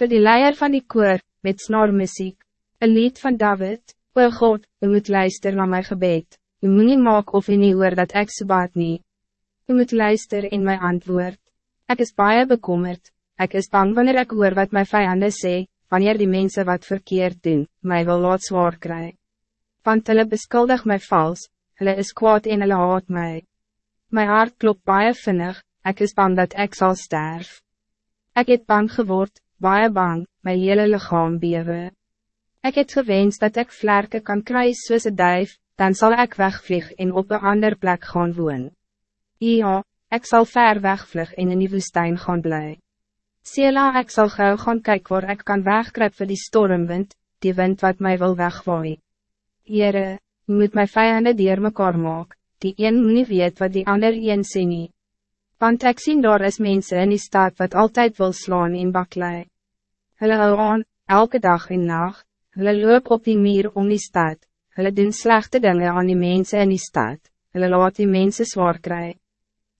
Voor die leier van die koor, met snormuziek, een lied van David, O God, u moet luisteren naar mijn gebed, u moet niet maak of u niet hoor dat ik so baat nie. U moet luisteren in mijn antwoord. Ik is baie bekommerd, ik is bang wanneer ik hoor wat mijn vijanden sê, wanneer die mensen wat verkeerd doen, mij wil laat zwaar kry. Want hulle beskuldig mij vals, hulle is kwaad en hulle haat mij. Mijn hart klopt baie vinnig, ik is bang dat ik zal sterven. Ik het bang geword, baie bang, my hele lichaam bewe. Ik het gewens dat ik vlerke kan kry soos een duif, dan zal ik wegvlieg en op een ander plek gaan woon. Ja, ik zal ver wegvlug en in die woestijn gaan bly. Sela, ik zal gauw gaan kijken waar ik kan wegkruip voor die stormwind, die wind wat mij wil wegwaai. Heere, u moet my vijanden dier mekaar maak, die een moet nie weet wat die ander een sê nie. Want ek sien daar is mensen in die stad wat altijd wil slaan in baklei. Hulle hou aan, elke dag en nacht, hulle loop op die muur om die stad, hulle doen slechte dingen aan die mensen in die stad, hulle laat die mensen zwaar kry.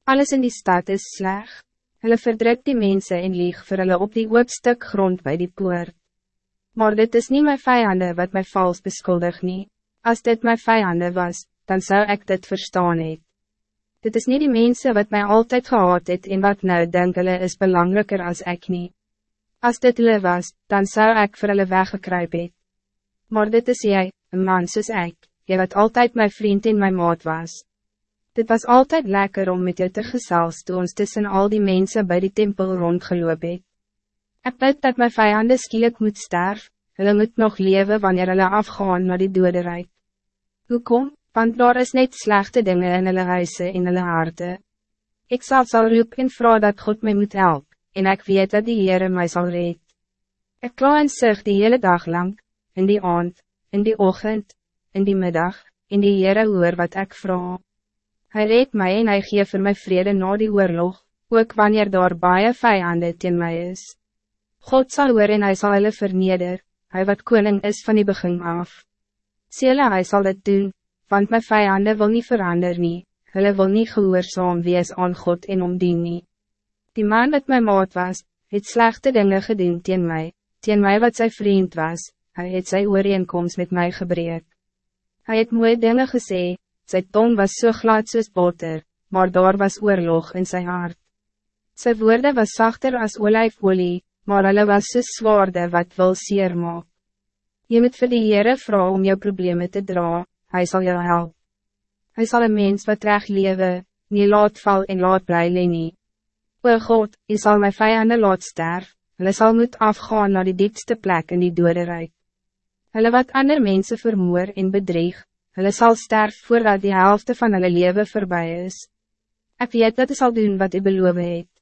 Alles in die stad is slecht, hulle verdruk die mensen en lieg vir hulle op die hoopstuk grond bij die poort. Maar dit is niet mijn vijanden wat mij vals beschuldig niet. Als dit mijn vijanden was, dan zou ik dit verstaan het. Dit is niet die mensen wat mij altijd gehad het en wat nou denk hulle is belangrijker als ik niet. Als dit hulle was, dan zou ik voor hulle weggekruip het. Maar dit is jij, een man soos ek, jy wat altijd mijn vriend in mijn maat was. Dit was altijd lekker om met jou te gesels toe ons tussen al die mensen bij die tempel rondgeloop het. Ek bid dat mijn vijanden skielik moet sterf, hulle moet nog leven wanneer hulle afgaan naar die doderijk. Hoekom? Want daar is net slechte dingen in hulle huise en hulle harte. Ik zal zal roep en vrouw dat God mij moet helpen, en ik weet dat die Heere mij zal red. Ik kla en zeg die hele dag lang, in die aand, in die ochtend, in die middag, in die Heere hoor wat ik vraag. Hij red mij en hij geeft voor mij vrede na die oorlog, ook wanneer daar baie vijanden teen mij is. God zal hoor en hij zal hulle verneder, hij wat koning is van die begin af. Sele hij zal het doen, want mijn vijanden wil niet veranderen, nie, hulle wil niet gehoorzaam wees aan God en omdien nie. Die man wat mijn maat was, het slechte dingen gedoen teen mij, teen mij wat zijn vriend was, hij het sy ooreenkomst met mij gebreek. Hij het mooie dingen gesê, sy tong was so glad soos boter, maar daar was oorlog in zijn hart. Sy woorde was zachter als olijfolie, maar hulle was so zwaarde wat wil seer maak. Je moet vir die Heere vrouw om jou problemen te dra, hij zal jou helpen. Hij zal een mens wat recht leven, niet laat val en laat blij nie. O God, je zal mijn vijanden laat sterf, hulle sal moet afgaan naar die diepste plek in die doderijk. Hulle wat ander mensen vermoor en bedreig, hulle sal sterf voordat die helft van hulle leven voorbij is. Ik weet dat hij zal doen wat hij beloofd het.